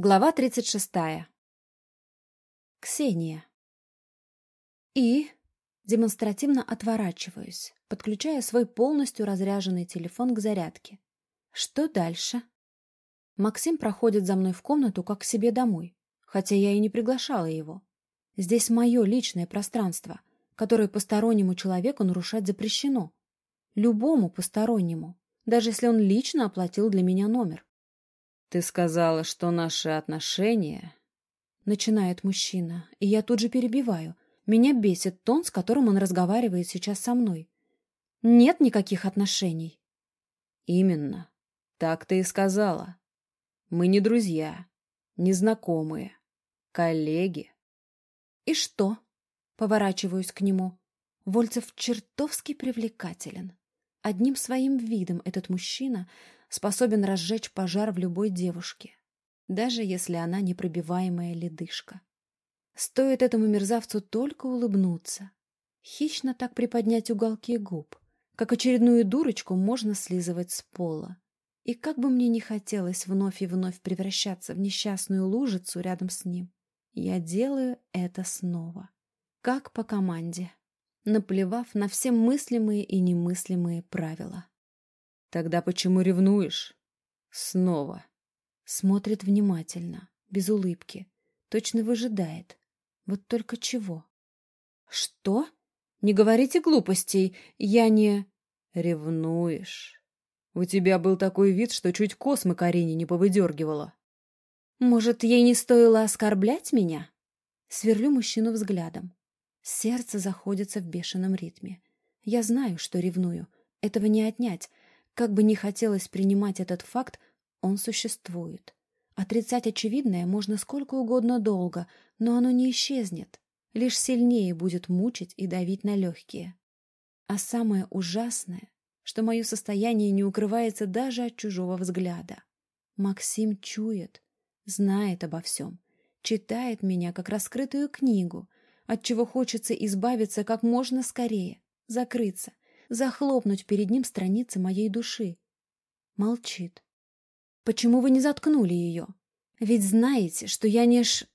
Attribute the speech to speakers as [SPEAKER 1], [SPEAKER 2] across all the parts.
[SPEAKER 1] Глава 36. Ксения. И демонстративно отворачиваюсь, подключая свой полностью разряженный телефон к зарядке. Что дальше? Максим проходит за мной в комнату, как к себе домой, хотя я и не приглашала его. Здесь мое личное пространство, которое постороннему человеку нарушать запрещено. Любому постороннему, даже если он лично оплатил для меня номер.
[SPEAKER 2] «Ты сказала, что наши отношения...»
[SPEAKER 1] Начинает мужчина, и я тут же перебиваю. Меня бесит тон, с которым он разговаривает сейчас со мной. Нет никаких отношений.
[SPEAKER 2] Именно. Так ты и сказала. Мы не друзья, не знакомые, коллеги.
[SPEAKER 1] И что? Поворачиваюсь к нему. Вольцев чертовски привлекателен. Одним своим видом этот мужчина способен разжечь пожар в любой девушке, даже если она непробиваемая ледышка. Стоит этому мерзавцу только улыбнуться, хищно так приподнять уголки губ, как очередную дурочку можно слизывать с пола. И как бы мне не хотелось вновь и вновь превращаться в несчастную лужицу рядом с ним, я делаю это снова, как по команде, наплевав на все мыслимые и немыслимые правила.
[SPEAKER 2] Тогда почему ревнуешь? Снова.
[SPEAKER 1] Смотрит внимательно, без улыбки. Точно выжидает. Вот только чего? Что? Не говорите глупостей. Я не...
[SPEAKER 2] Ревнуешь. У тебя был такой вид, что чуть космы Карине не повыдергивала.
[SPEAKER 1] Может, ей не стоило оскорблять меня? Сверлю мужчину взглядом. Сердце заходится в бешеном ритме. Я знаю, что ревную. Этого не отнять. Как бы ни хотелось принимать этот факт, он существует. Отрицать очевидное можно сколько угодно долго, но оно не исчезнет, лишь сильнее будет мучить и давить на легкие. А самое ужасное, что мое состояние не укрывается даже от чужого взгляда. Максим чует, знает обо всем, читает меня как раскрытую книгу, от чего хочется избавиться как можно скорее, закрыться, захлопнуть перед ним страницы моей души. Молчит. Почему вы не заткнули ее? Ведь знаете, что я не ш...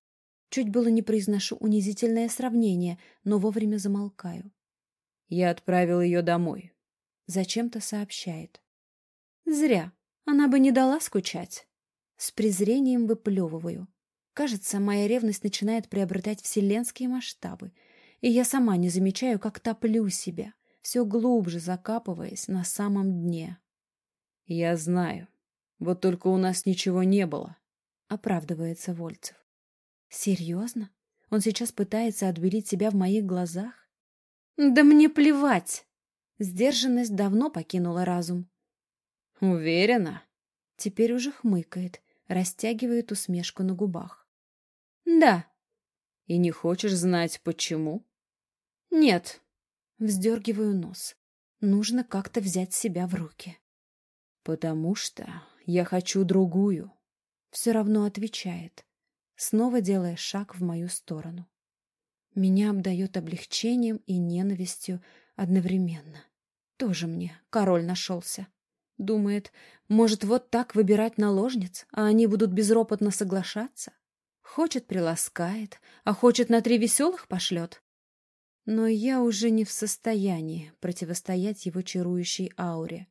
[SPEAKER 1] Чуть было не произношу унизительное сравнение, но вовремя замолкаю.
[SPEAKER 2] Я отправил ее домой.
[SPEAKER 1] Зачем-то сообщает. Зря. Она бы не дала скучать. С презрением выплевываю. Кажется, моя ревность начинает приобретать вселенские масштабы, и я сама не замечаю, как топлю себя, все глубже закапываясь на самом дне.
[SPEAKER 2] «Я знаю. Вот только у нас ничего не было», —
[SPEAKER 1] оправдывается Вольцев. «Серьезно? Он сейчас пытается отбелить себя в моих глазах? Да мне плевать!» Сдержанность давно покинула разум.
[SPEAKER 2] «Уверена?»
[SPEAKER 1] Теперь уже хмыкает, растягивает усмешку на губах. «Да».
[SPEAKER 2] «И не хочешь знать, почему?»
[SPEAKER 1] «Нет», Вздергиваю нос. Нужно как-то взять себя в руки.
[SPEAKER 2] «Потому что я хочу другую», —
[SPEAKER 1] все равно отвечает, снова делая шаг в мою сторону. Меня обдает облегчением и ненавистью одновременно. Тоже мне король нашелся. Думает, может вот так выбирать наложниц, а они будут безропотно соглашаться? Хочет приласкает, а хочет на три веселых пошлет. Но я уже не в состоянии противостоять его чарующей ауре.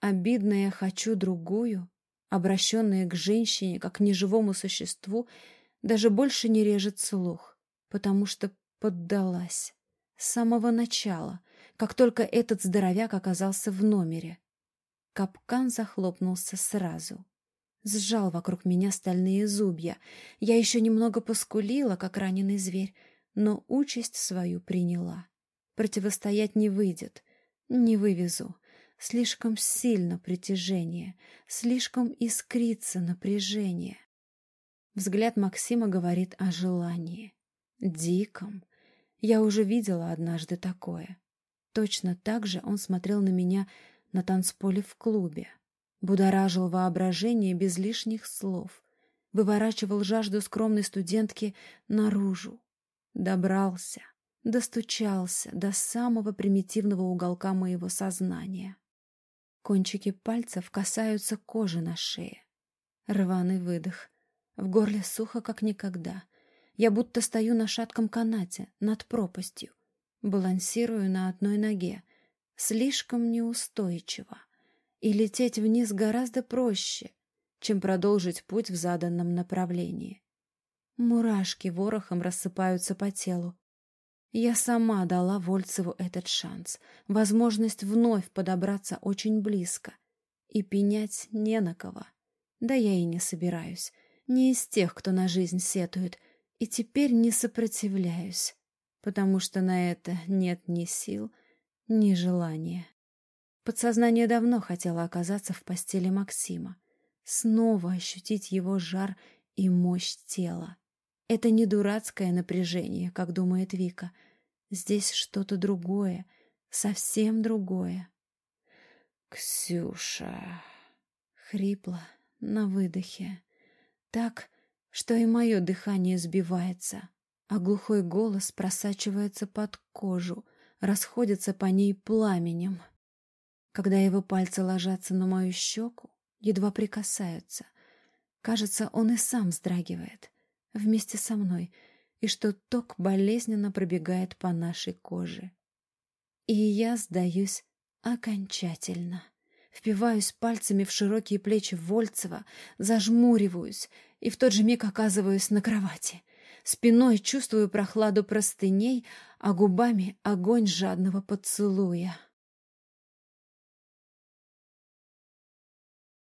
[SPEAKER 1] Обидная «хочу другую», обращенная к женщине как к неживому существу, даже больше не режет слух, потому что поддалась. С самого начала, как только этот здоровяк оказался в номере. Капкан захлопнулся сразу. Сжал вокруг меня стальные зубья. Я еще немного поскулила, как раненый зверь, но участь свою приняла. Противостоять не выйдет, не вывезу. Слишком сильно притяжение, слишком искрится напряжение. Взгляд Максима говорит о желании. Диком. Я уже видела однажды такое. Точно так же он смотрел на меня на танцполе в клубе. Будоражил воображение без лишних слов. Выворачивал жажду скромной студентки наружу. Добрался, достучался до самого примитивного уголка моего сознания. Кончики пальцев касаются кожи на шее. Рваный выдох. В горле сухо, как никогда. Я будто стою на шатком канате, над пропастью. Балансирую на одной ноге. Слишком неустойчиво. И лететь вниз гораздо проще, чем продолжить путь в заданном направлении. Мурашки ворохом рассыпаются по телу. Я сама дала Вольцеву этот шанс, возможность вновь подобраться очень близко. И пенять не на кого. Да я и не собираюсь. Не из тех, кто на жизнь сетует. И теперь не сопротивляюсь, потому что на это нет ни сил, ни желания. Подсознание давно хотело оказаться в постели Максима. Снова ощутить его жар и мощь тела. Это не дурацкое напряжение, как думает Вика. Здесь что-то другое, совсем другое. «Ксюша...» Хрипло, на выдохе. Так, что и мое дыхание сбивается, а глухой голос просачивается под кожу, расходится по ней пламенем. Когда его пальцы ложатся на мою щеку, едва прикасаются, кажется, он и сам вздрагивает вместе со мной, и что ток болезненно пробегает по нашей коже. И я сдаюсь окончательно. Впиваюсь пальцами в широкие плечи Вольцева, зажмуриваюсь и в тот же миг оказываюсь на кровати. Спиной чувствую прохладу простыней, а губами огонь жадного поцелуя.